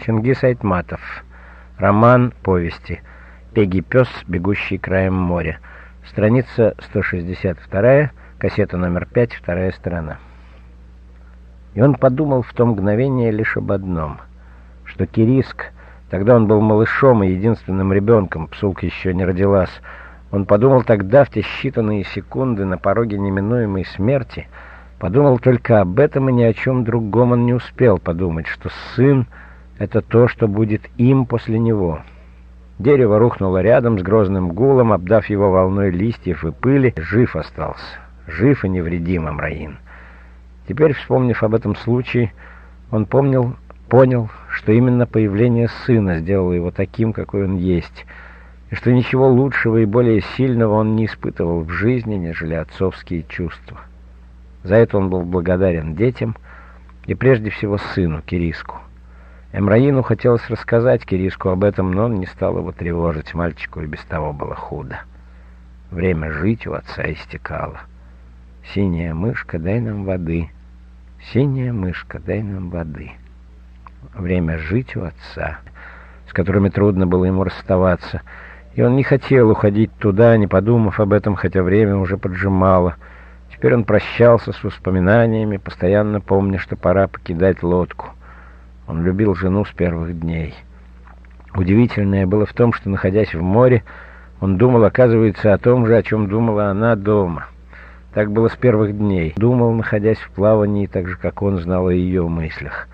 Чингис Айтматов. Роман повести. Пеги пес, бегущий краем моря. Страница 162, кассета номер 5, вторая сторона. И он подумал в то мгновение лишь об одном, что Кириск, тогда он был малышом и единственным ребенком, псулка еще не родилась, он подумал тогда, в те считанные секунды на пороге неминуемой смерти, подумал только об этом и ни о чем другом он не успел подумать, что сын — это то, что будет им после него. Дерево рухнуло рядом с грозным гулом, обдав его волной листьев и пыли. Жив остался, жив и невредим Амраин. Теперь, вспомнив об этом случае, он помнил, понял, что именно появление сына сделало его таким, какой он есть — и что ничего лучшего и более сильного он не испытывал в жизни, нежели отцовские чувства. За это он был благодарен детям и прежде всего сыну Кириску. Эмраину хотелось рассказать Кириску об этом, но он не стал его тревожить, мальчику и без того было худо. Время жить у отца истекало. «Синяя мышка, дай нам воды! Синяя мышка, дай нам воды!» Время жить у отца, с которыми трудно было ему расставаться — и он не хотел уходить туда, не подумав об этом, хотя время уже поджимало. Теперь он прощался с воспоминаниями, постоянно помня, что пора покидать лодку. Он любил жену с первых дней. Удивительное было в том, что, находясь в море, он думал, оказывается, о том же, о чем думала она дома. Так было с первых дней. Думал, находясь в плавании, так же, как он знал о ее мыслях.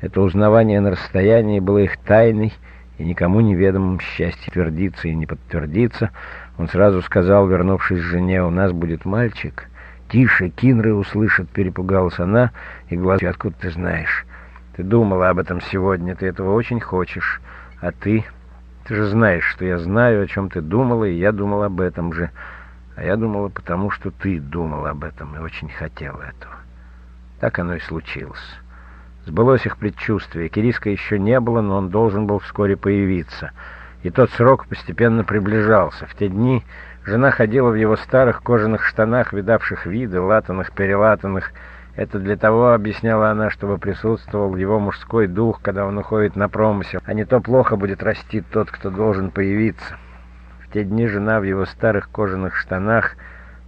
Это узнавание на расстоянии было их тайной, и никому неведомым счастье твердится и не подтвердится, он сразу сказал, вернувшись к жене, «У нас будет мальчик». «Тише, Кинры услышат», — перепугалась она, и глаза, «Откуда ты знаешь? Ты думала об этом сегодня, ты этого очень хочешь. А ты? Ты же знаешь, что я знаю, о чем ты думала, и я думал об этом же. А я думала, потому что ты думала об этом и очень хотела этого». Так оно и случилось. Сбылось их предчувствие. Кириска еще не было, но он должен был вскоре появиться. И тот срок постепенно приближался. В те дни жена ходила в его старых кожаных штанах, видавших виды, латанных-перелатанных. Это для того, объясняла она, чтобы присутствовал его мужской дух, когда он уходит на промысел, а не то плохо будет расти тот, кто должен появиться. В те дни жена в его старых кожаных штанах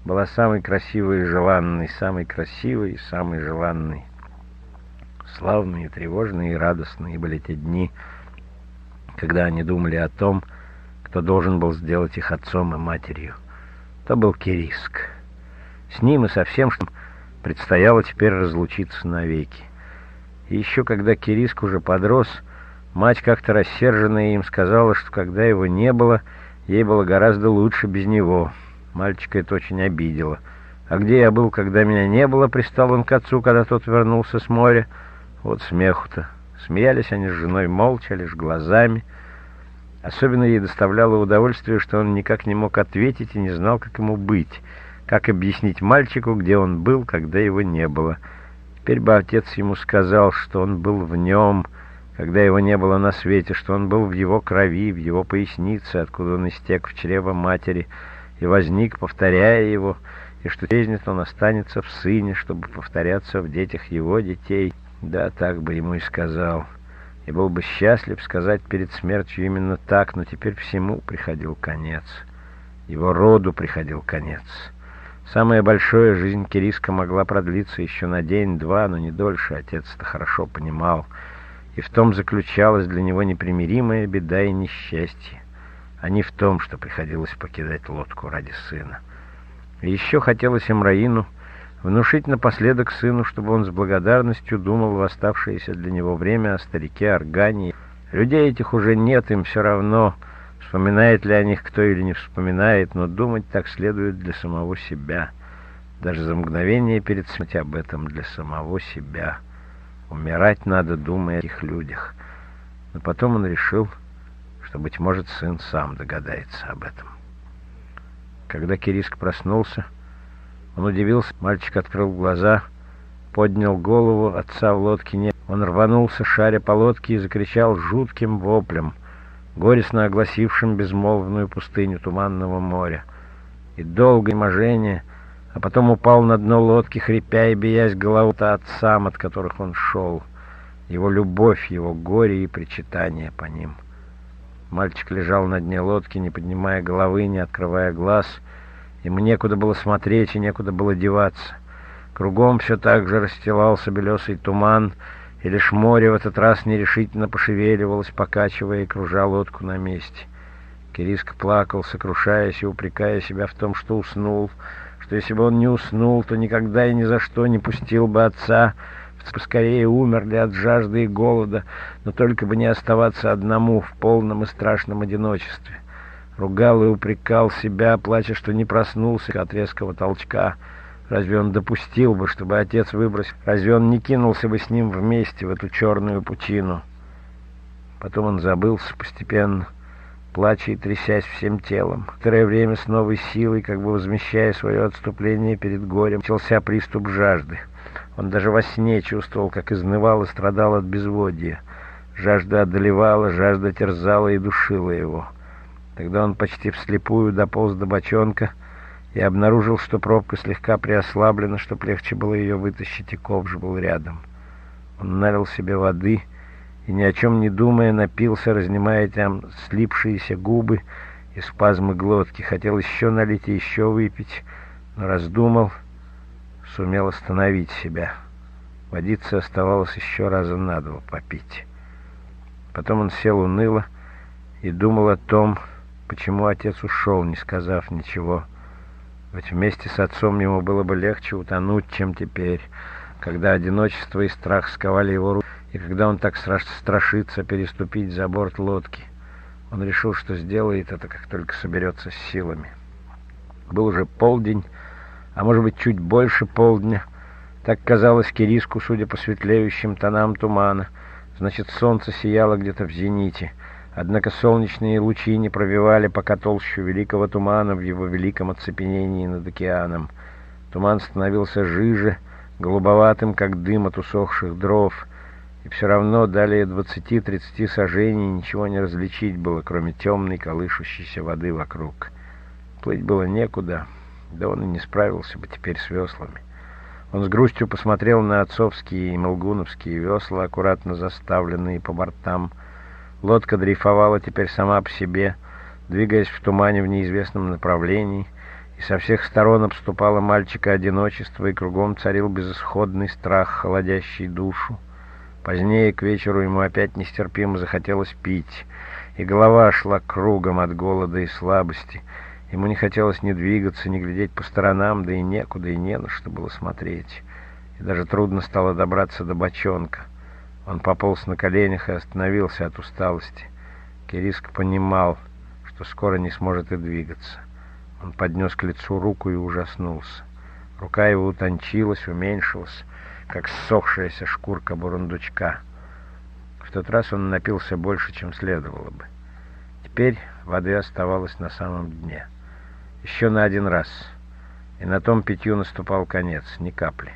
была самой красивой и желанной, самой красивой и самой желанной. Славные, тревожные и радостные были те дни, когда они думали о том, кто должен был сделать их отцом и матерью. То был Кириск. С ним и со всем, что предстояло теперь разлучиться навеки. И еще когда Кириск уже подрос, мать как-то рассерженная им сказала, что когда его не было, ей было гораздо лучше без него. Мальчика это очень обидело. «А где я был, когда меня не было?» — пристал он к отцу, когда тот вернулся с моря — вот смеху-то. Смеялись они с женой молча, лишь глазами. Особенно ей доставляло удовольствие, что он никак не мог ответить и не знал, как ему быть, как объяснить мальчику, где он был, когда его не было. Теперь бы отец ему сказал, что он был в нем, когда его не было на свете, что он был в его крови, в его пояснице, откуда он истек в чрево матери, и возник, повторяя его, и что трезнет он останется в сыне, чтобы повторяться в детях его детей». Да, так бы ему и сказал. И был бы счастлив сказать перед смертью именно так, но теперь всему приходил конец. Его роду приходил конец. Самая большая жизнь Кириска могла продлиться еще на день-два, но не дольше, отец это хорошо понимал. И в том заключалась для него непримиримая беда и несчастье, а не в том, что приходилось покидать лодку ради сына. И еще хотелось Имраину внушить напоследок сыну, чтобы он с благодарностью думал в оставшееся для него время о старике Органии. Людей этих уже нет, им все равно, вспоминает ли о них кто или не вспоминает, но думать так следует для самого себя. Даже за мгновение перед смертью об этом для самого себя. Умирать надо, думая о этих людях. Но потом он решил, что, быть может, сын сам догадается об этом. Когда Кириск проснулся, он удивился, мальчик открыл глаза, поднял голову, отца в лодке нет. Он рванулся, шаря по лодке, и закричал жутким воплем, горестно огласившим безмолвную пустыню Туманного моря. И долгое можение, а потом упал на дно лодки, хрипя и биясь голову-то отцам, от которых он шел. его любовь, его горе и причитание по ним. Мальчик лежал на дне лодки, не поднимая головы, не открывая глаз. Ему некуда было смотреть и некуда было деваться. Кругом все так же расстилался белесый туман, и лишь море в этот раз нерешительно пошевеливалось, покачивая и кружа лодку на месте. Кириск плакал, сокрушаясь и упрекая себя в том, что уснул, что если бы он не уснул, то никогда и ни за что не пустил бы отца, поскорее умерли от жажды и голода, но только бы не оставаться одному в полном и страшном одиночестве. Ругал и упрекал себя, плача, что не проснулся от резкого толчка. Разве он допустил бы, чтобы отец выбросил? Разве он не кинулся бы с ним вместе в эту черную пучину? Потом он забылся постепенно, плача и трясясь всем телом. Второе время с новой силой, как бы возмещая свое отступление перед горем, начался приступ жажды. Он даже во сне чувствовал, как изнывал и страдал от безводья. Жажда одолевала, жажда терзала и душила его. Тогда он почти вслепую дополз до бочонка и обнаружил, что пробка слегка приослаблена, чтоб легче было ее вытащить, и ковш был рядом. Он налил себе воды и, ни о чем не думая, напился, разнимая там слипшиеся губы и спазмы глотки. Хотел еще налить и еще выпить, но раздумал, сумел остановить себя. Водиться оставалось еще раза на два попить. Потом он сел уныло и думал о том, почему отец ушел, не сказав ничего. Ведь вместе с отцом ему было бы легче утонуть, чем теперь, когда одиночество и страх сковали его руки, и когда он так страшится переступить за борт лодки. Он решил, что сделает это, как только соберется с силами. Был уже полдень, а может быть чуть больше полдня. Так казалось Кириску, судя по светлеющим тонам тумана. Значит, солнце сияло где-то в зените. Однако солнечные лучи не пробивали пока толщу великого тумана в его великом оцепенении над океаном. Туман становился жиже, голубоватым, как дым от усохших дров, и все равно далее двадцати-тридцати сажений ничего не различить было, кроме темной колышущейся воды вокруг. Плыть было некуда, да он и не справился бы теперь с веслами. Он с грустью посмотрел на отцовские и молгуновские весла, аккуратно заставленные по бортам, Лодка дрейфовала теперь сама по себе, двигаясь в тумане в неизвестном направлении, и со всех сторон обступало мальчика одиночество, и кругом царил безысходный страх, холодящий душу. Позднее, к вечеру, ему опять нестерпимо захотелось пить, и голова шла кругом от голода и слабости. Ему не хотелось ни двигаться, ни глядеть по сторонам, да и некуда, и не на что было смотреть. И даже трудно стало добраться до бочонка. Он пополз на коленях и остановился от усталости. Кириск понимал, что скоро не сможет и двигаться. Он поднес к лицу руку и ужаснулся. Рука его утончилась, уменьшилась, как ссохшаяся шкурка бурундучка. В тот раз он напился больше, чем следовало бы. Теперь воды оставалось на самом дне. Еще на один раз. И на том питью наступал конец, ни капли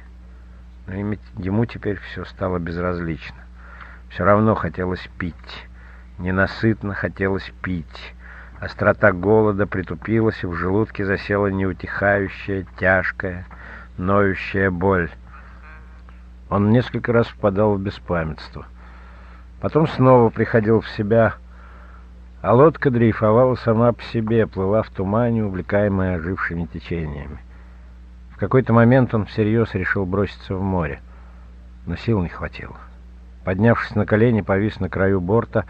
но ему теперь все стало безразлично. Все равно хотелось пить. Ненасытно хотелось пить. Острота голода притупилась, и в желудке засела неутихающая, тяжкая, ноющая боль. Он несколько раз впадал в беспамятство. Потом снова приходил в себя, а лодка дрейфовала сама по себе, плыла в тумане, увлекаемая ожившими течениями. В какой-то момент он всерьез решил броситься в море, но сил не хватило. Поднявшись на колени, повис на краю борта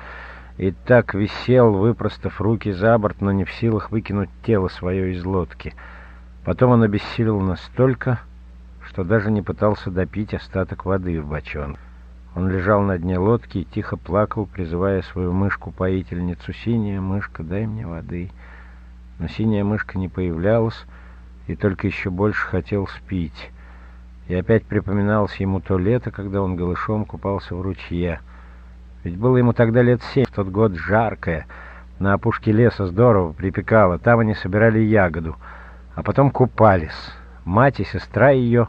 и так висел, выпростав руки за борт, но не в силах выкинуть тело свое из лодки. Потом он обессилел настолько, что даже не пытался допить остаток воды в бочон. Он лежал на дне лодки и тихо плакал, призывая свою мышку-поительницу «Синяя мышка, дай мне воды». Но синяя мышка не появлялась, и только еще больше хотел спить. И опять припоминалось ему то лето, когда он голышом купался в ручье. Ведь было ему тогда лет семь, в тот год жаркое, на опушке леса здорово припекало, там они собирали ягоду, а потом купались. Мать и сестра ее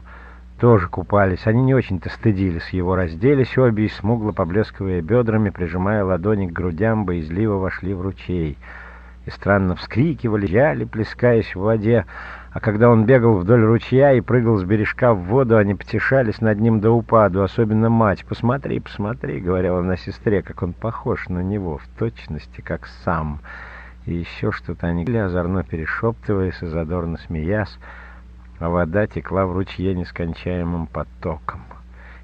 тоже купались, они не очень-то стыдились его, разделись обе и, смугло поблескивая бедрами, прижимая ладони к грудям, боязливо вошли в ручей. и странно вскрикивали, яли, плескаясь в воде, а когда он бегал вдоль ручья и прыгал с бережка в воду, они потешались над ним до упаду, особенно мать. «Посмотри, посмотри», — говорила она сестре, — «как он похож на него, в точности, как сам». И еще что-то они озорно перешептываясь и задорно смеясь, а вода текла в ручье нескончаемым потоком.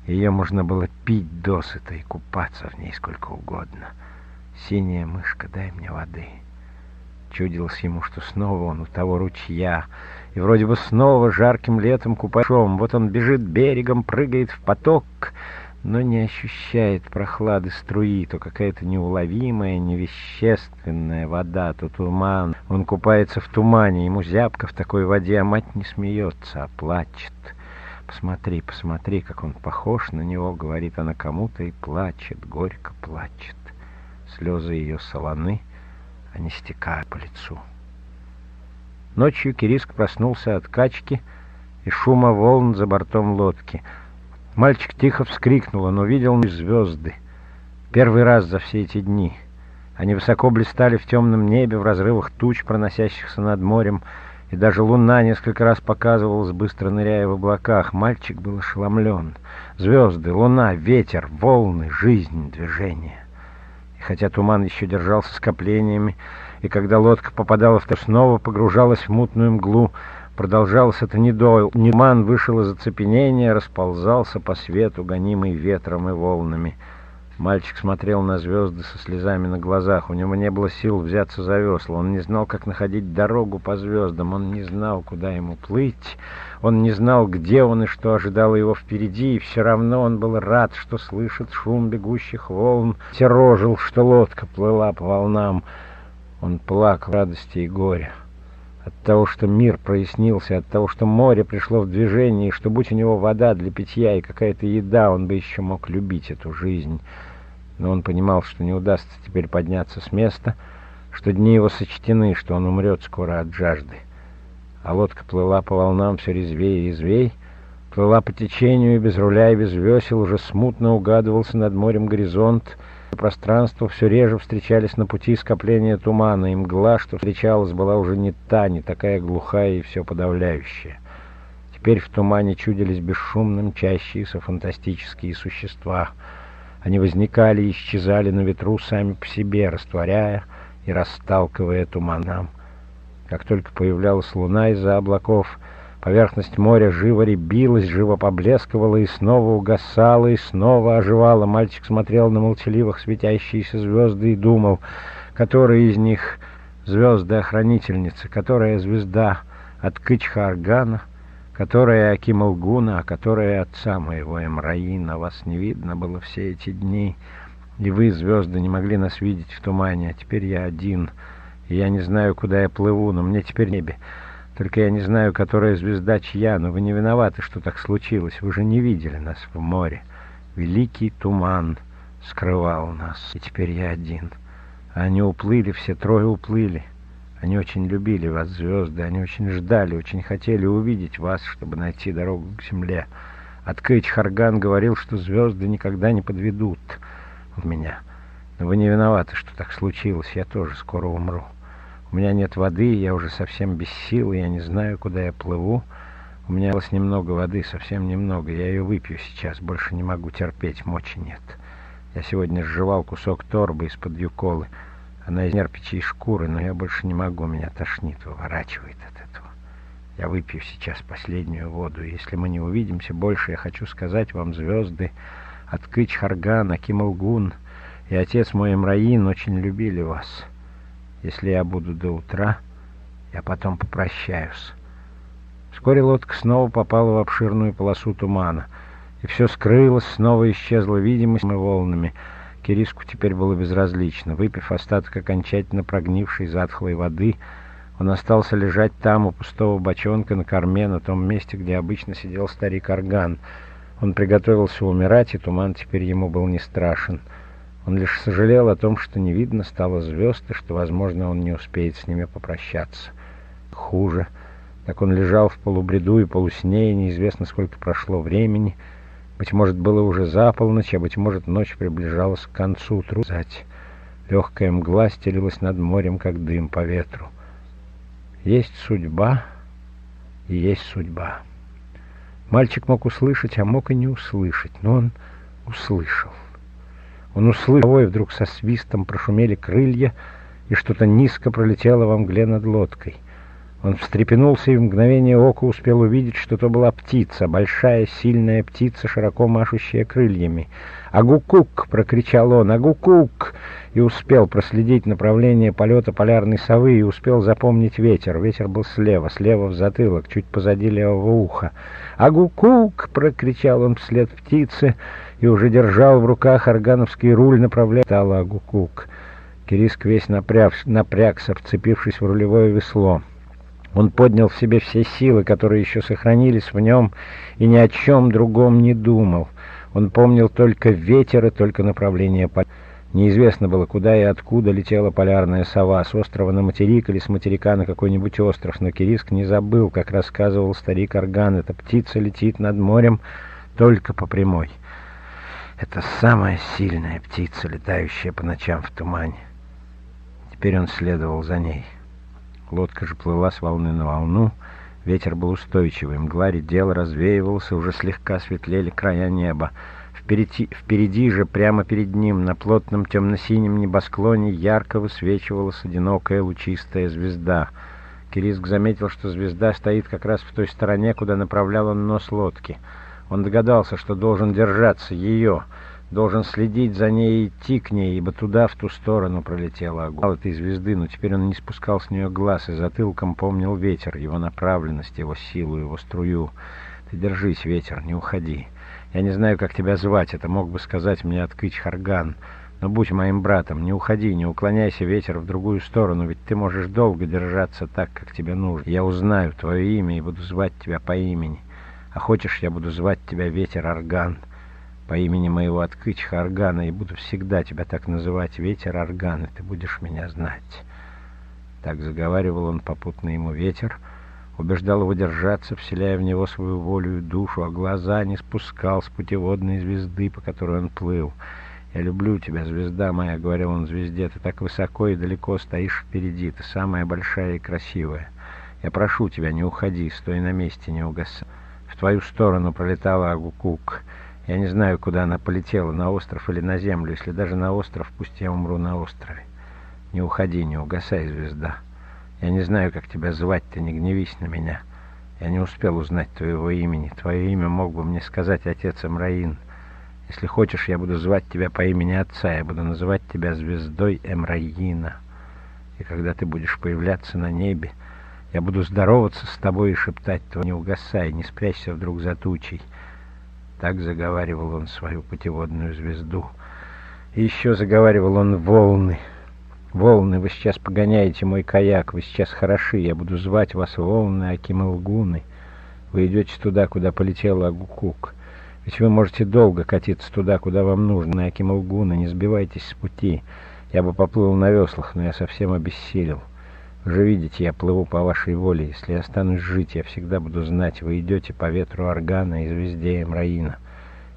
Ее можно было пить досыта и купаться в ней сколько угодно. «Синяя мышка, дай мне воды». Чудилось ему, что снова он у того ручья, и вроде бы снова жарким летом купашом. Вот он бежит берегом, прыгает в поток, но не ощущает прохлады струи, то какая-то неуловимая, невещественная вода, то туман. Он купается в тумане, ему зябко в такой воде, а мать не смеется, а плачет. «Посмотри, посмотри, как он похож на него», — говорит она кому-то и плачет, горько плачет. Слезы ее солоны, они стекают по лицу. Ночью Кириск проснулся от качки и шума волн за бортом лодки. Мальчик тихо вскрикнул, он увидел звезды. Первый раз за все эти дни. Они высоко блистали в темном небе, в разрывах туч, проносящихся над морем, и даже луна несколько раз показывалась, быстро ныряя в облаках. Мальчик был ошеломлен. Звезды, луна, ветер, волны, жизнь, движение. Хотя туман еще держался скоплениями, и когда лодка попадала в то снова погружалась в мутную мглу. Продолжалось это недолго. Ниман вышел из оцепенения, расползался по свету, гонимый ветром и волнами. Мальчик смотрел на звезды со слезами на глазах. У него не было сил взяться за весла. Он не знал, как находить дорогу по звездам. Он не знал, куда ему плыть. Он не знал, где он и что ожидало его впереди. И все равно он был рад, что слышит шум бегущих волн. Терожил, что лодка плыла по волнам. Он плакал радости и горя. От того, что мир прояснился, от того, что море пришло в движение, и что, будь у него вода для питья и какая-то еда, он бы еще мог любить эту жизнь. Но он понимал, что не удастся теперь подняться с места, что дни его сочтены, что он умрет скоро от жажды. А лодка плыла по волнам все резвее и резвей, плыла по течению и без руля и без весел, уже смутно угадывался над морем горизонт — пространство все реже встречались на пути скопления тумана, и мгла, что встречалась, была уже не та, не такая глухая и все подавляющая. Теперь в тумане чудились бесшумно мчащиеся фантастические существа. Они возникали и исчезали на ветру сами по себе, растворяя и расталкивая туманам. Как только появлялась луна из-за облаков, Поверхность моря живо рябилась, живо поблескивала и снова угасала, и снова оживала. Мальчик смотрел на молчаливых светящиеся звезды и думал, которая из них звезды-охранительницы, которая звезда от Кычха-Аргана, которая Акималгуна, а которая отца моего Эмраина. Вас не видно было все эти дни, и вы, звезды, не могли нас видеть в тумане, а теперь я один, и я не знаю, куда я плыву, но мне теперь небе. Только я не знаю, которая звезда чья, но вы не виноваты, что так случилось. Вы же не видели нас в море. Великий туман скрывал нас, и теперь я один. Они уплыли, все трое уплыли. Они очень любили вас, звезды, они очень ждали, очень хотели увидеть вас, чтобы найти дорогу к земле. Открыть Харган говорил, что звезды никогда не подведут меня. Но вы не виноваты, что так случилось, я тоже скоро умру. У меня нет воды, я уже совсем без сил, я не знаю, куда я плыву. У меня осталось немного воды, совсем немного. Я ее выпью сейчас, больше не могу терпеть, мочи нет. Я сегодня сживал кусок торбы из-под юколы. Она из нерпичьей шкуры, но я больше не могу, меня тошнит, выворачивает от этого. Я выпью сейчас последнюю воду. Если мы не увидимся больше, я хочу сказать вам, звезды, Откыч Харган, Акималгун и отец мой Имраин очень любили вас». Если я буду до утра, я потом попрощаюсь. Вскоре лодка снова попала в обширную полосу тумана, и все скрылось, снова исчезла видимость и волнами. Кириску теперь было безразлично. Выпив остаток окончательно прогнившей затхлой воды, он остался лежать там, у пустого бочонка на корме, на том месте, где обычно сидел старик Орган. Он приготовился умирать, и туман теперь ему был не страшен. Он лишь сожалел о том, что не видно стало звезд, и что, возможно, он не успеет с ними попрощаться. Хуже. Так он лежал в полубреду и полусне, и неизвестно, сколько прошло времени. Быть может, было уже за полночь, а быть может, ночь приближалась к концу. Трудно Легкая мгла стелилась над морем, как дым по ветру. Есть судьба и есть судьба. Мальчик мог услышать, а мог и не услышать, но он услышал. Он услышал, и вдруг со свистом прошумели крылья, и что-то низко пролетело во мгле над лодкой. Он встрепенулся и в мгновение ока успел увидеть, что то была птица, большая, сильная птица, широко машущая крыльями. «Агукук!» — прокричал он. «Агукук!» И успел проследить направление полета полярной совы и успел запомнить ветер. Ветер был слева, слева в затылок, чуть позади левого уха. «Агукук!» — прокричал он вслед птице и уже держал в руках органовский руль, направляя Агукук. Кириск весь напряг, напрягся, вцепившись в рулевое весло. Он поднял в себе все силы, которые еще сохранились в нем, и ни о чем другом не думал. Он помнил только ветер и только направление полета. Неизвестно было, куда и откуда летела полярная сова, с острова на материк или с материка на какой-нибудь остров, но Кириск не забыл, как рассказывал старик Орган, эта птица летит над морем только по прямой. Это самая сильная птица, летающая по ночам в тумане. Теперь он следовал за ней. Лодка же плыла с волны на волну, ветер был устойчивый, мгла редела, развеивался, уже слегка светлели края неба. Впереди, впереди же, прямо перед ним, на плотном темно-синем небосклоне, ярко высвечивалась одинокая лучистая звезда. Кириск заметил, что звезда стоит как раз в той стороне, куда направлял он нос лодки. Он догадался, что должен держаться ее — Должен следить за ней и идти к ней, ибо туда, в ту сторону, пролетела огонь этой звезды, но теперь он не спускал с нее глаз и затылком помнил ветер, его направленность, его силу, его струю. Ты держись, ветер, не уходи. Я не знаю, как тебя звать, это мог бы сказать мне Откыч Харган, но будь моим братом, не уходи, не уклоняйся, ветер, в другую сторону, ведь ты можешь долго держаться так, как тебе нужно. Я узнаю твое имя и буду звать тебя по имени. А хочешь, я буду звать тебя Ветер Арган по имени моего открытия Органа, и буду всегда тебя так называть, ветер Органа, ты будешь меня знать. Так заговаривал он попутно ему ветер, убеждал его держаться, вселяя в него свою волю и душу, а глаза не спускал с путеводной звезды, по которой он плыл. «Я люблю тебя, звезда моя», — говорил он звезде, — «ты так высоко и далеко стоишь впереди, ты самая большая и красивая. Я прошу тебя, не уходи, стой на месте, не угасай». В твою сторону пролетала Агукук — я не знаю, куда она полетела, на остров или на землю. Если даже на остров, пусть я умру на острове. Не уходи, не угасай, звезда. Я не знаю, как тебя звать, ты не гневись на меня. Я не успел узнать твоего имени. Твое имя мог бы мне сказать отец Эмраин. Если хочешь, я буду звать тебя по имени отца. Я буду называть тебя звездой Эмраина. И когда ты будешь появляться на небе, я буду здороваться с тобой и шептать твое «Не угасай, не спрячься вдруг за тучей». Так заговаривал он свою путеводную звезду. И еще заговаривал он волны. «Волны, вы сейчас погоняете мой каяк, вы сейчас хороши, я буду звать вас волны Акималгуны. Вы идете туда, куда полетела Агукук. Ведь вы можете долго катиться туда, куда вам нужно, на Акималгуна, не сбивайтесь с пути. Я бы поплыл на веслах, но я совсем обессилел». Уже видите, я плыву по вашей воле. Если я останусь жить, я всегда буду знать, вы идете по ветру органа и звезде Эмраина.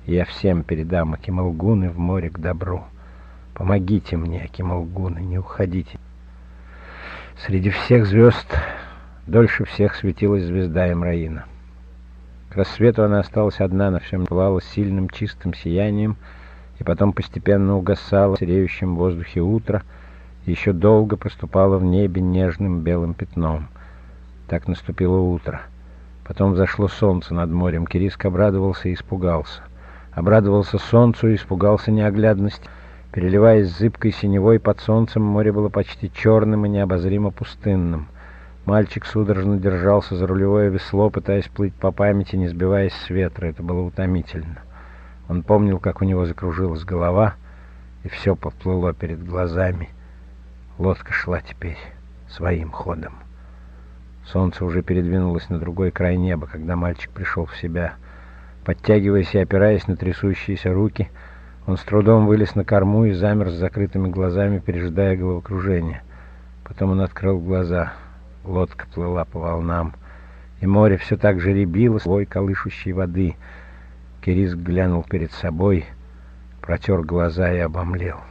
Я всем передам Акималгуны в море к добру. Помогите мне, Акималгуны, не уходите. Среди всех звезд дольше всех светилась звезда Эмраина. К рассвету она осталась одна, на всем плавала сильным чистым сиянием, и потом постепенно угасала в сереющем воздухе утро — еще долго проступало в небе нежным белым пятном. Так наступило утро. Потом зашло солнце над морем. Кириск обрадовался и испугался. Обрадовался солнцу и испугался неоглядности. Переливаясь зыбкой синевой под солнцем, море было почти черным и необозримо пустынным. Мальчик судорожно держался за рулевое весло, пытаясь плыть по памяти, не сбиваясь с ветра. Это было утомительно. Он помнил, как у него закружилась голова, и все поплыло перед глазами — Лодка шла теперь своим ходом. Солнце уже передвинулось на другой край неба, когда мальчик пришел в себя. Подтягиваясь и опираясь на трясущиеся руки, он с трудом вылез на корму и замер с закрытыми глазами, пережидая головокружение. Потом он открыл глаза. Лодка плыла по волнам, и море все так же рябило слой колышущей воды. Кириск глянул перед собой, протер глаза и обомлел.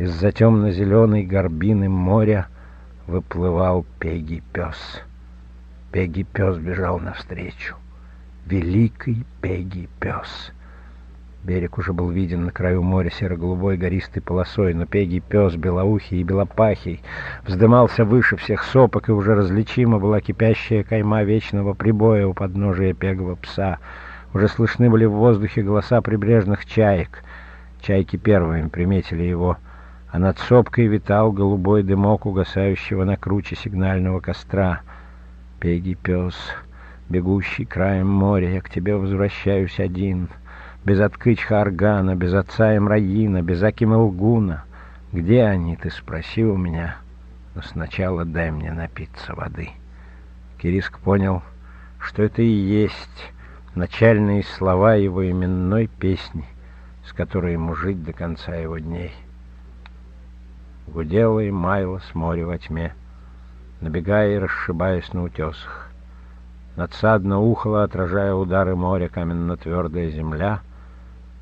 Из-за темно-зеленой горбины моря выплывал Пеги-пес. Пеги-пес бежал навстречу. Великий Пеги-пес. Берег уже был виден на краю моря серо-голубой гористой полосой, но Пеги пес, белоухий и белопахий, вздымался выше всех сопок, и уже различима была кипящая кайма вечного прибоя у подножия пегого пса. Уже слышны были в воздухе голоса прибрежных чаек. Чайки первыми приметили его, а над сопкой витал голубой дымок угасающего на круче сигнального костра. Пеги пес, бегущий краем моря, я к тебе возвращаюсь один — без Откычха Аргана, без отца Имраина, без Акима Лгуна. Где они, ты спроси у меня, но сначала дай мне напиться воды. Кириск понял, что это и есть начальные слова его именной песни, с которой ему жить до конца его дней. Гудела и маяло с моря во тьме, набегая и расшибаясь на утесах. Надсадно ухало, отражая удары моря, каменно-твердая земля —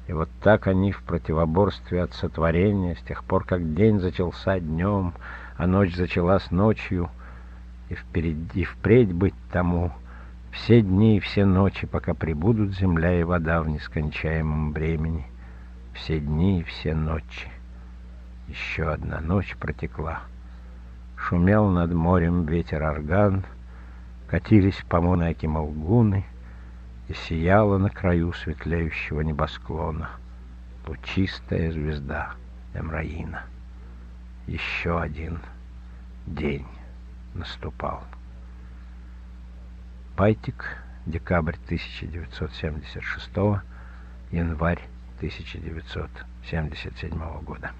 и вот так они в противоборстве от сотворения, с тех пор, как день зачался днем, а ночь зачалась ночью, и впереди впредь быть тому, все дни и все ночи, пока прибудут земля и вода в нескончаемом времени, все дни и все ночи. Еще одна ночь протекла. Шумел над морем ветер орган, катились помоны Молгуны — и сияла на краю светлеющего небосклона лучистая звезда Эмраина. Еще один день наступал. Пайтик, декабрь 1976, январь 1977 года.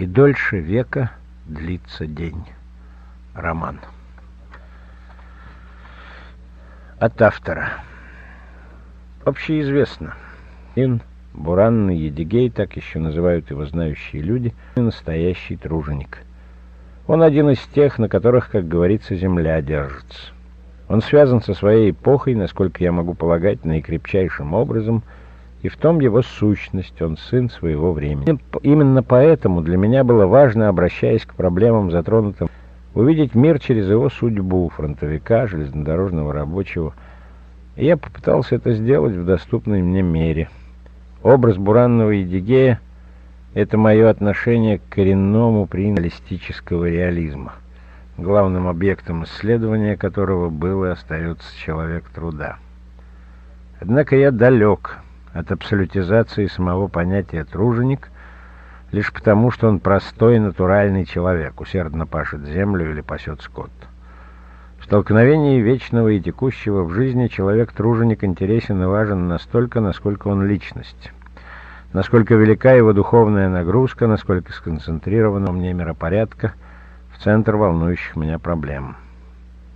И дольше века длится день. Роман. От автора. Общеизвестно. Ин, Буранный Едигей, так еще называют его знающие люди, настоящий труженик. Он один из тех, на которых, как говорится, земля держится. Он связан со своей эпохой, насколько я могу полагать, наикрепчайшим образом, и в том его сущность, он сын своего времени. Именно поэтому для меня было важно, обращаясь к проблемам, затронутым увидеть мир через его судьбу, фронтовика, железнодорожного рабочего. И я попытался это сделать в доступной мне мере. Образ Буранного Едигея — это мое отношение к коренному принципу реализма, главным объектом исследования которого был и остается человек труда. Однако я далек от абсолютизации самого понятия «труженик», лишь потому, что он простой натуральный человек, усердно пашет землю или пасет скот. В столкновении вечного и текущего в жизни человек-труженик интересен и важен настолько, насколько он личность. Насколько велика его духовная нагрузка, насколько сконцентрирована мне миропорядка в центр волнующих меня проблем.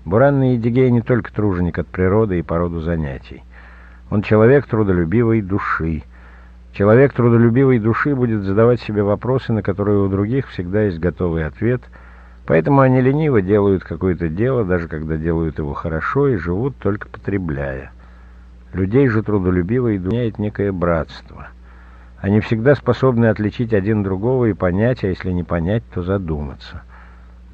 Буранный Едигей не только труженик от природы и по роду занятий. Он человек трудолюбивой души, Человек трудолюбивой души будет задавать себе вопросы, на которые у других всегда есть готовый ответ, поэтому они лениво делают какое-то дело, даже когда делают его хорошо, и живут только потребляя. Людей же трудолюбивой меняет некое братство. Они всегда способны отличить один другого и понять, а если не понять, то задуматься.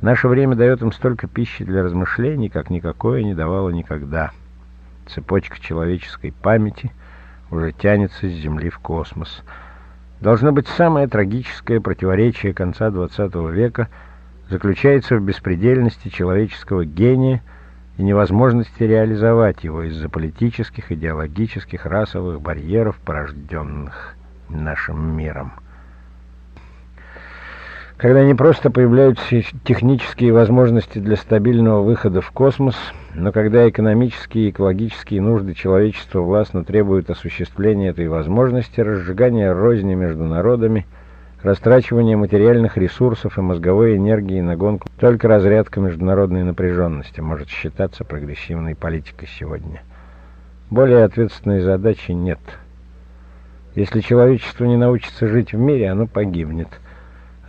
Наше время дает им столько пищи для размышлений, как никакое не давало никогда. Цепочка человеческой памяти — уже тянется с Земли в космос. Должно быть, самое трагическое противоречие конца XX века заключается в беспредельности человеческого гения и невозможности реализовать его из-за политических, идеологических, расовых барьеров, порожденных нашим миром когда не просто появляются технические возможности для стабильного выхода в космос, но когда экономические и экологические нужды человечества властно требуют осуществления этой возможности, разжигания розни между народами, растрачивания материальных ресурсов и мозговой энергии на гонку, только разрядка международной напряженности может считаться прогрессивной политикой сегодня. Более ответственной задачи нет. Если человечество не научится жить в мире, оно погибнет –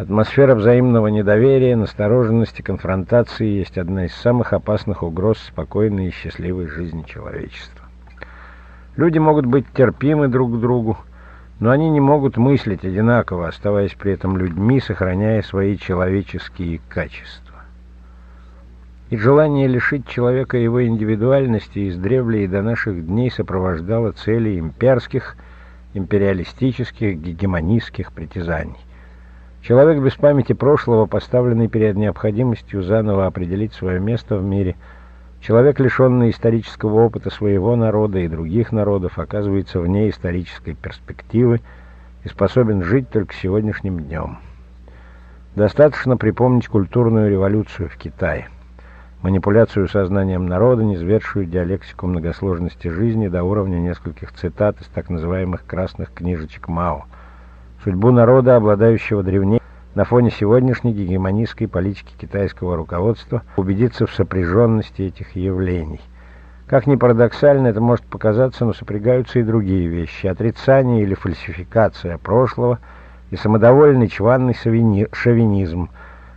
Атмосфера взаимного недоверия, настороженности, конфронтации есть одна из самых опасных угроз спокойной и счастливой жизни человечества. Люди могут быть терпимы друг к другу, но они не могут мыслить одинаково, оставаясь при этом людьми, сохраняя свои человеческие качества. И желание лишить человека его индивидуальности издревле и до наших дней сопровождало цели имперских, империалистических, гегемонистских притязаний. Человек без памяти прошлого, поставленный перед необходимостью заново определить свое место в мире, человек, лишенный исторического опыта своего народа и других народов, оказывается вне исторической перспективы и способен жить только сегодняшним днем. Достаточно припомнить культурную революцию в Китае, манипуляцию сознанием народа, низведшую диалектику многосложности жизни до уровня нескольких цитат из так называемых «красных книжечек Мао», судьбу народа, обладающего древней, на фоне сегодняшней гегемонистской политики китайского руководства, убедиться в сопряженности этих явлений. Как ни парадоксально это может показаться, но сопрягаются и другие вещи. Отрицание или фальсификация прошлого и самодовольный чванный шовинизм,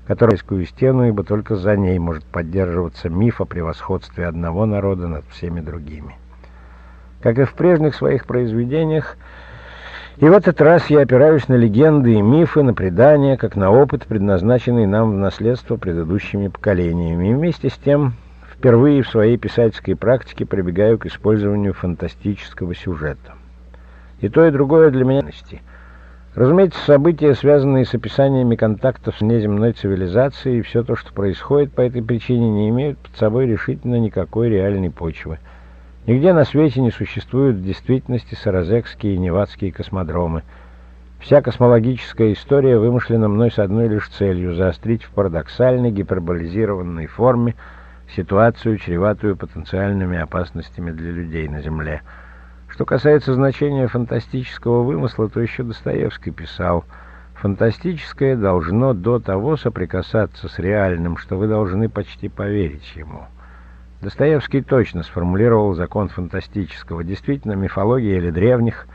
который стену, ибо только за ней может поддерживаться миф о превосходстве одного народа над всеми другими. Как и в прежних своих произведениях, и в этот раз я опираюсь на легенды и мифы, на предания, как на опыт, предназначенный нам в наследство предыдущими поколениями. И вместе с тем, впервые в своей писательской практике прибегаю к использованию фантастического сюжета. И то, и другое для меня – Разумеется, события, связанные с описаниями контактов с неземной цивилизацией, и все то, что происходит по этой причине, не имеют под собой решительно никакой реальной почвы – Нигде на свете не существуют в действительности саразекские и невадские космодромы. Вся космологическая история вымышлена мной с одной лишь целью — заострить в парадоксальной, гиперболизированной форме ситуацию, чреватую потенциальными опасностями для людей на Земле. Что касается значения фантастического вымысла, то еще Достоевский писал «Фантастическое должно до того соприкасаться с реальным, что вы должны почти поверить ему». Достоевский точно сформулировал закон фантастического. Действительно, мифология или древних,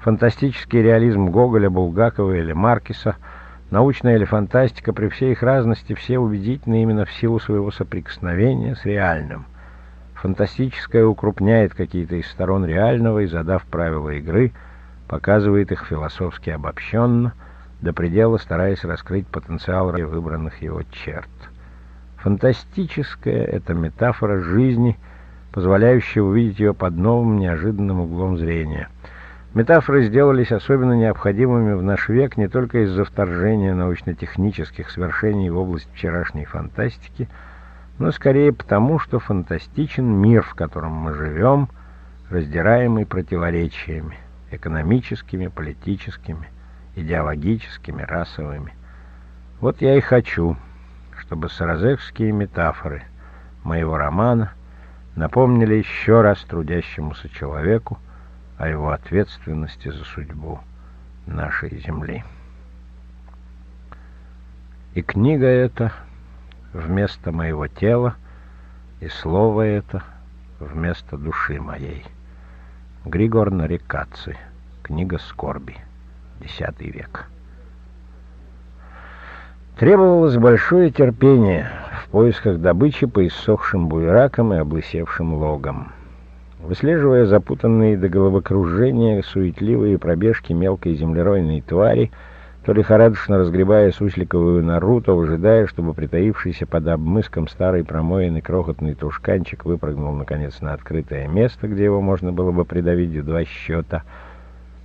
фантастический реализм Гоголя, Булгакова или Маркиса, научная или фантастика, при всей их разности, все убедительны именно в силу своего соприкосновения с реальным. Фантастическое укрупняет какие-то из сторон реального и, задав правила игры, показывает их философски обобщенно, до предела стараясь раскрыть потенциал выбранных его черт. Фантастическая — это метафора жизни, позволяющая увидеть ее под новым неожиданным углом зрения. Метафоры сделались особенно необходимыми в наш век не только из-за вторжения научно-технических свершений в область вчерашней фантастики, но скорее потому, что фантастичен мир, в котором мы живем, раздираемый противоречиями экономическими, политическими, идеологическими, расовыми. Вот я и хочу чтобы саразекские метафоры моего романа напомнили еще раз трудящемуся человеку о его ответственности за судьбу нашей земли. И книга эта вместо моего тела, и слово это вместо души моей. Григор Нарикаци. Книга скорби. X век. Требовалось большое терпение в поисках добычи по иссохшим буеракам и облысевшим логам. Выслеживая запутанные до головокружения суетливые пробежки мелкой землеройной твари, то лихорадочно разгребая сусликовую нору, то выжидая, чтобы притаившийся под обмыском старый промоенный крохотный тушканчик выпрыгнул, наконец, на открытое место, где его можно было бы придавить в два счета.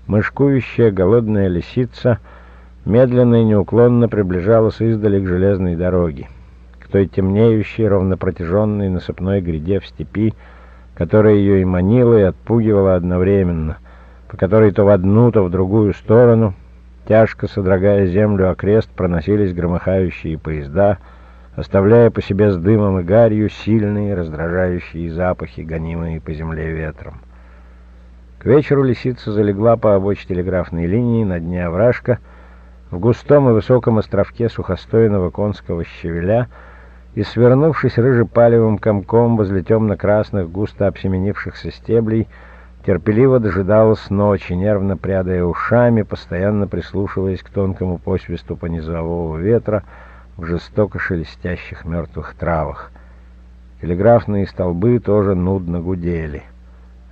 Мышкующая голодная лисица — медленно и неуклонно приближалась издали к железной дороге, к той темнеющей, ровнопротяженной насыпной гряде в степи, которая ее и манила, и отпугивала одновременно, по которой то в одну, то в другую сторону, тяжко содрогая землю окрест, проносились громыхающие поезда, оставляя по себе с дымом и гарью сильные раздражающие запахи, гонимые по земле ветром. К вечеру лисица залегла по обочине телеграфной линии на дне овражка, в густом и высоком островке сухостойного конского щавеля и, свернувшись рыжепалевым комком возле темно-красных, густо обсеменившихся стеблей, терпеливо дожидалась ночи, нервно прядая ушами, постоянно прислушиваясь к тонкому посвисту понизового ветра в жестоко шелестящих мертвых травах. Телеграфные столбы тоже нудно гудели.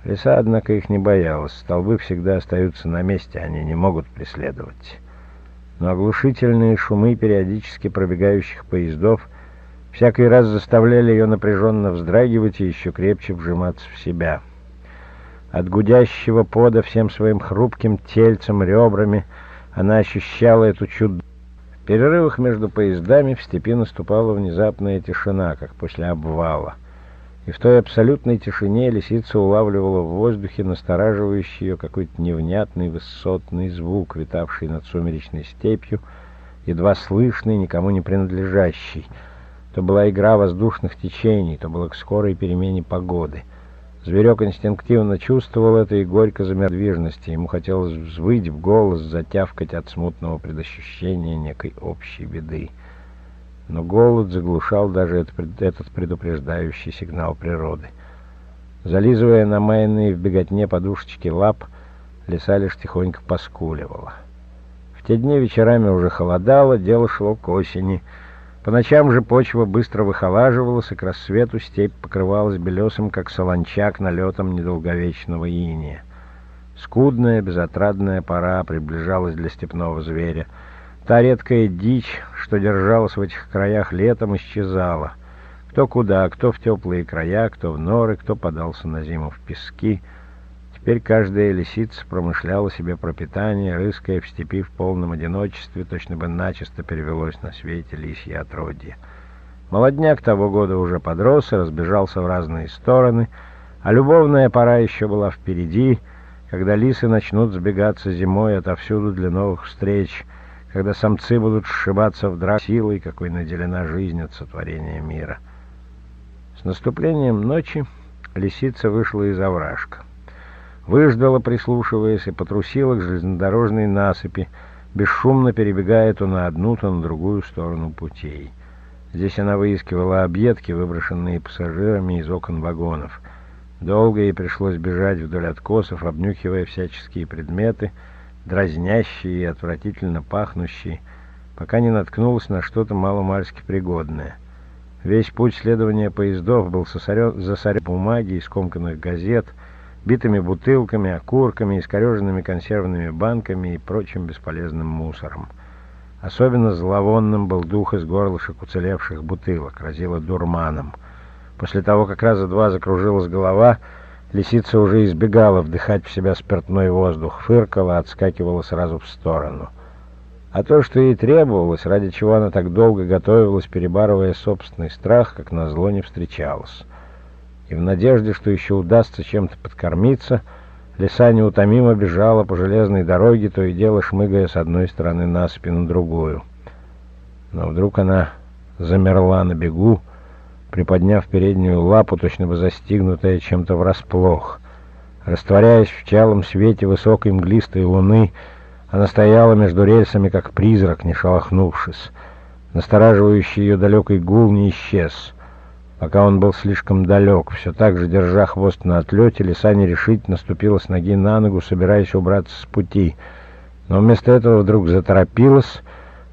Лиса, однако, их не боялась. Столбы всегда остаются на месте, они не могут преследовать. Но оглушительные шумы периодически пробегающих поездов всякий раз заставляли ее напряженно вздрагивать и еще крепче вжиматься в себя. От гудящего пода всем своим хрупким тельцем, ребрами она ощущала эту чудо. В перерывах между поездами в степи наступала внезапная тишина, как после обвала и в той абсолютной тишине лисица улавливала в воздухе настораживающий ее какой-то невнятный высотный звук, витавший над сумеречной степью, едва слышный, никому не принадлежащий. То была игра воздушных течений, то было к скорой перемене погоды. Зверек инстинктивно чувствовал это и горько замердвижности. Ему хотелось взвыть в голос, затявкать от смутного предощущения некой общей беды но голод заглушал даже этот предупреждающий сигнал природы. Зализывая намаянные в беготне подушечки лап, лиса лишь тихонько поскуливала. В те дни вечерами уже холодало, дело шло к осени. По ночам же почва быстро выхолаживалась, и к рассвету степь покрывалась белесым, как солончак, налетом недолговечного иния. Скудная, безотрадная пора приближалась для степного зверя — Та редкая дичь, что держалась в этих краях летом, исчезала. Кто куда, кто в теплые края, кто в норы, кто подался на зиму в пески. Теперь каждая лисица промышляла себе пропитание, рыская в степи в полном одиночестве, точно бы начисто перевелось на свете лисье отродье. Молодняк того года уже подрос и разбежался в разные стороны, а любовная пора еще была впереди, когда лисы начнут сбегаться зимой отовсюду для новых встреч — когда самцы будут сшибаться в драк силой, какой наделена жизнь от сотворения мира. С наступлением ночи лисица вышла из овражка. Выждала, прислушиваясь, и потрусила к железнодорожной насыпи, бесшумно перебегая то на одну, то на другую сторону путей. Здесь она выискивала объедки, выброшенные пассажирами из окон вагонов. Долго ей пришлось бежать вдоль откосов, обнюхивая всяческие предметы — дразнящие и отвратительно пахнущие, пока не наткнулась на что-то маломальски пригодное. Весь путь следования поездов был засорен, бумаги, скомканных газет, битыми бутылками, окурками, искореженными консервными банками и прочим бесполезным мусором. Особенно зловонным был дух из горлышек уцелевших бутылок, разило дурманом. После того, как раза два закружилась голова, Лисица уже избегала вдыхать в себя спиртной воздух, фыркала, отскакивала сразу в сторону. А то, что ей требовалось, ради чего она так долго готовилась, перебарывая собственный страх, как назло не встречалась. И в надежде, что еще удастся чем-то подкормиться, лиса неутомимо бежала по железной дороге, то и дело шмыгая с одной стороны на другую. Но вдруг она замерла на бегу, приподняв переднюю лапу, точно бы застигнутая чем-то врасплох. Растворяясь в чалом свете высокой мглистой луны, она стояла между рельсами, как призрак, не шелохнувшись. Настораживающий ее далекий гул не исчез. Пока он был слишком далек, все так же, держа хвост на отлете, лиса нерешительно ступила с ноги на ногу, собираясь убраться с пути. Но вместо этого вдруг заторопилась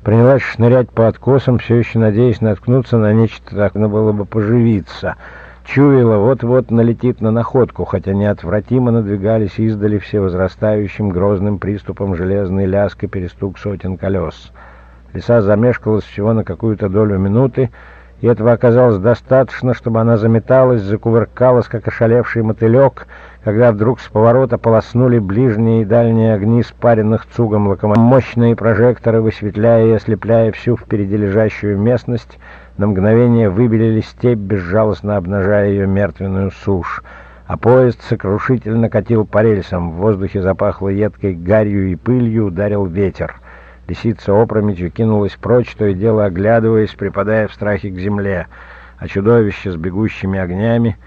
принялась шнырять по откосам, все еще надеясь наткнуться на нечто так, но было бы поживиться. Чуяла, вот-вот налетит на находку, хотя неотвратимо надвигались издали все возрастающим грозным приступом железный ляск и перестук сотен колес. Лиса замешкалась всего на какую-то долю минуты, и этого оказалось достаточно, чтобы она заметалась, закувыркалась, как ошалевший мотылек, когда вдруг с поворота полоснули ближние и дальние огни спаренных цугом локомотивов. Мощные прожекторы, высветляя и ослепляя всю впереди лежащую местность, на мгновение выбелили степь, безжалостно обнажая ее мертвенную сушь. А поезд сокрушительно катил по рельсам, в воздухе запахло едкой гарью и пылью, ударил ветер. Лисица опрометью кинулась прочь, то и дело оглядываясь, припадая в страхе к земле, а чудовище с бегущими огнями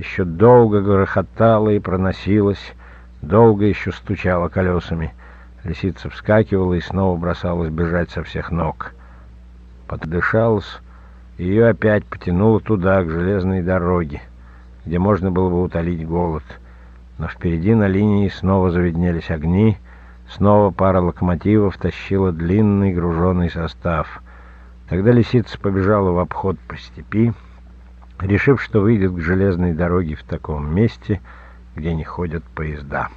еще долго грохотало и проносилось, долго еще стучало колесами. Лисица вскакивала и снова бросалась бежать со всех ног. Поддышалась, и ее опять потянуло туда, к железной дороге, где можно было бы утолить голод. Но впереди на линии снова заведнелись огни, снова пара локомотивов тащила длинный груженный состав. Тогда лисица побежала в обход по степи, решив, что выйдет к железной дороге в таком месте, где не ходят поезда.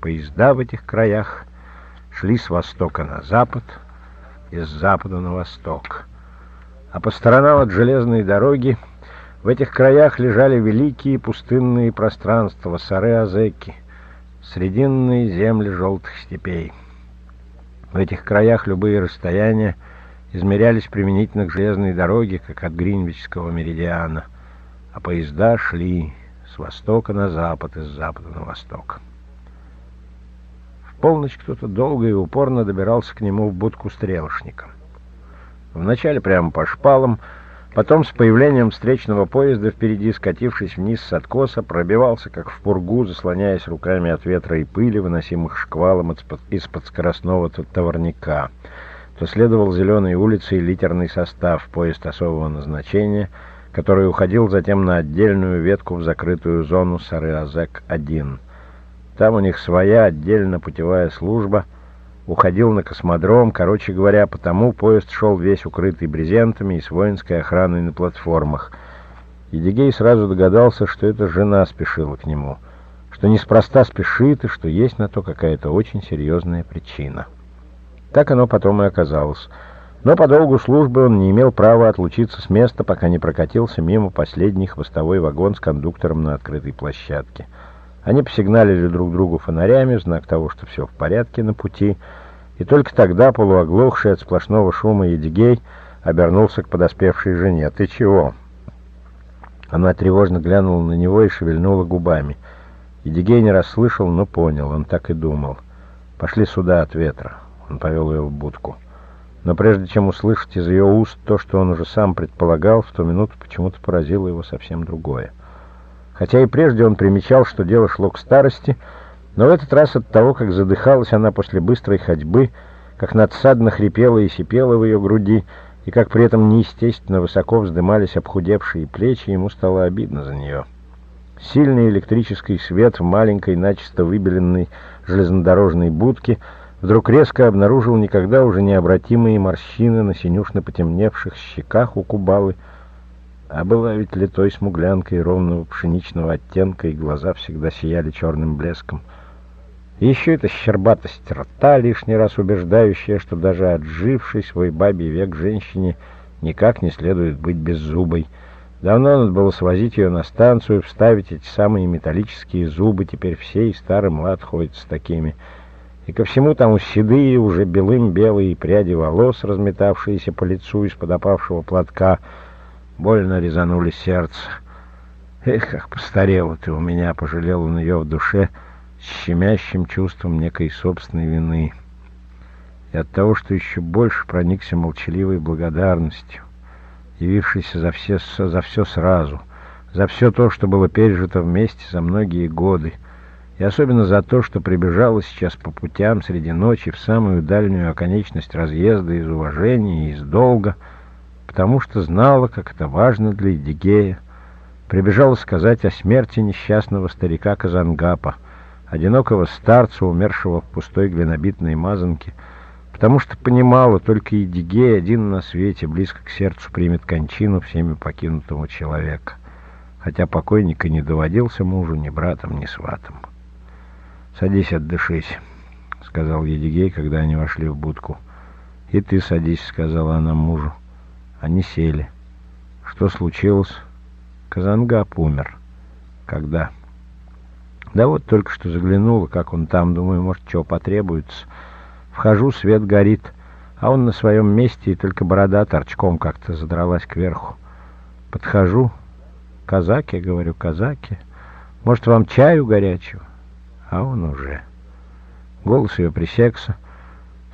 Поезда в этих краях шли с востока на запад и с запада на восток. А по сторонам от железной дороги в этих краях лежали великие пустынные пространства Сары-Азеки, срединные земли желтых степей. В этих краях любые расстояния измерялись применительно к железной дороге, как от Гринвичского меридиана, а поезда шли с востока на запад и с запада на восток. В полночь кто-то долго и упорно добирался к нему в будку стрелочника. Вначале прямо по шпалам, потом с появлением встречного поезда впереди, скатившись вниз с откоса, пробивался, как в пургу, заслоняясь руками от ветра и пыли, выносимых шквалом из-под скоростного товарника — то следовал зеленой улице и литерный состав, поезд особого назначения, который уходил затем на отдельную ветку в закрытую зону Сары-Азек-1. Там у них своя отдельно путевая служба, уходил на космодром, короче говоря, потому поезд шел весь укрытый брезентами и с воинской охраной на платформах. Едигей сразу догадался, что эта жена спешила к нему, что неспроста спешит и что есть на то какая-то очень серьезная причина. Так оно потом и оказалось. Но по долгу службы он не имел права отлучиться с места, пока не прокатился мимо последний хвостовой вагон с кондуктором на открытой площадке. Они посигналили друг другу фонарями, знак того, что все в порядке на пути, и только тогда, полуоглохший от сплошного шума Едигей, обернулся к подоспевшей жене. «Ты чего?» Она тревожно глянула на него и шевельнула губами. Едигей не расслышал, но понял, он так и думал. «Пошли сюда от ветра». Он повел ее в будку. Но прежде чем услышать из ее уст то, что он уже сам предполагал, в ту минуту почему-то поразило его совсем другое. Хотя и прежде он примечал, что дело шло к старости, но в этот раз от того, как задыхалась она после быстрой ходьбы, как надсадно хрипела и сипела в ее груди, и как при этом неестественно высоко вздымались обхудевшие плечи, ему стало обидно за нее. Сильный электрический свет в маленькой, начисто выбеленной железнодорожной будке — вдруг резко обнаружил никогда уже необратимые морщины на синюшно потемневших щеках у Кубалы, а была ведь литой смуглянкой ровного пшеничного оттенка, и глаза всегда сияли черным блеском. Еще эта щербатость рта, лишний раз убеждающая, что даже отжившей свой бабий век женщине никак не следует быть беззубой. Давно надо было свозить ее на станцию, вставить эти самые металлические зубы, теперь все и старый млад ходят с такими — и ко всему тому седые, уже белым-белые пряди волос, разметавшиеся по лицу из-под опавшего платка, больно резанули сердце. Эх, как постарела ты у меня, пожалел он ее в душе с щемящим чувством некой собственной вины. И от того, что еще больше проникся молчаливой благодарностью, явившейся за все, за все сразу, за все то, что было пережито вместе за многие годы, и особенно за то, что прибежала сейчас по путям среди ночи в самую дальнюю оконечность разъезда из уважения и из долга, потому что знала, как это важно для Эдигея. Прибежала сказать о смерти несчастного старика Казангапа, одинокого старца, умершего в пустой глинобитной мазанке, потому что понимала, только Эдигей один на свете близко к сердцу примет кончину всеми покинутого человека, хотя покойника не доводился мужу ни братом, ни сватом. «Садись, отдышись», — сказал Едигей, когда они вошли в будку. «И ты садись», — сказала она мужу. Они сели. «Что случилось?» «Казангап умер». «Когда?» «Да вот только что заглянула, как он там. Думаю, может, чего потребуется. Вхожу, свет горит, а он на своем месте, и только борода торчком как-то задралась кверху. Подхожу. «Казаки», — говорю, «казаки. Может, вам чаю горячего?» А он уже. Голос ее пресекся,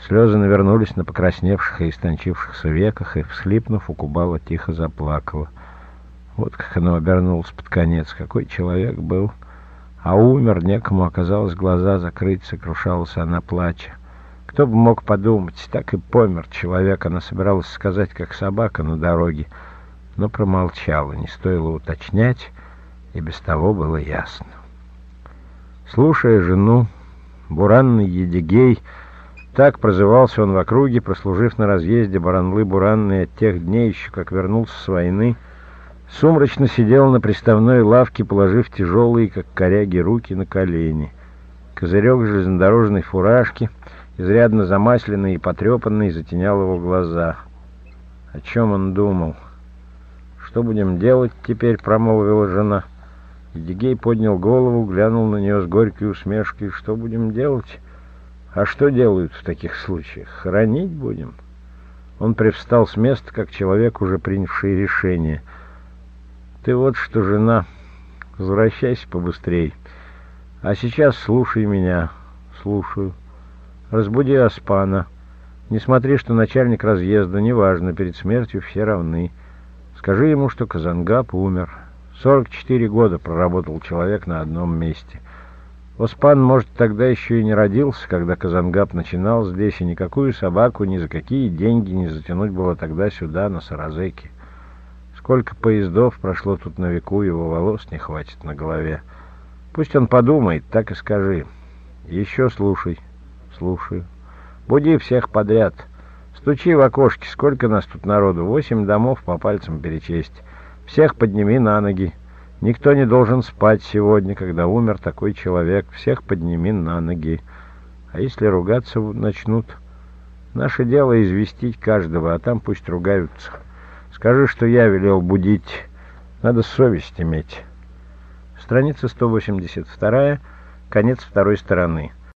слезы навернулись на покрасневших и истончившихся веках, и, всхлипнув, Укубала тихо заплакала. Вот как оно обернулось под конец, какой человек был. А умер, некому оказалось глаза закрыть, сокрушалась она, плача. Кто бы мог подумать, так и помер человек, она собиралась сказать, как собака на дороге, но промолчала, не стоило уточнять, и без того было ясно. Слушая жену, Буранный Едигей, так прозывался он в округе, прослужив на разъезде Баранлы-Буранной от тех дней еще, как вернулся с войны, Сумрачно сидел на приставной лавке, положив тяжелые, как коряги, руки на колени. Козырек железнодорожной фуражки, изрядно замасленный и потрепанный, затенял его глаза. О чем он думал? «Что будем делать теперь?» — промолвила жена. Едигей поднял голову, глянул на нее с горькой усмешкой. «Что будем делать?» «А что делают в таких случаях? Хоронить будем?» Он привстал с места, как человек, уже принявший решение — ты вот что, жена, возвращайся побыстрей. А сейчас слушай меня. Слушаю. Разбуди Аспана. Не смотри, что начальник разъезда, неважно, перед смертью все равны. Скажи ему, что Казангап умер. 44 года проработал человек на одном месте. Оспан, может, тогда еще и не родился, когда Казангап начинал здесь, и никакую собаку ни за какие деньги не затянуть было тогда сюда, на Саразеке. Сколько поездов прошло тут на веку, его волос не хватит на голове. Пусть он подумает, так и скажи. Еще слушай. Слушаю. Буди всех подряд. Стучи в окошки. Сколько нас тут народу? Восемь домов по пальцам перечесть. Всех подними на ноги. Никто не должен спать сегодня, когда умер такой человек. Всех подними на ноги. А если ругаться начнут? Наше дело известить каждого, а там пусть ругаются. Скажи, что я велел будить. Надо совесть иметь. Страница 182, конец второй стороны.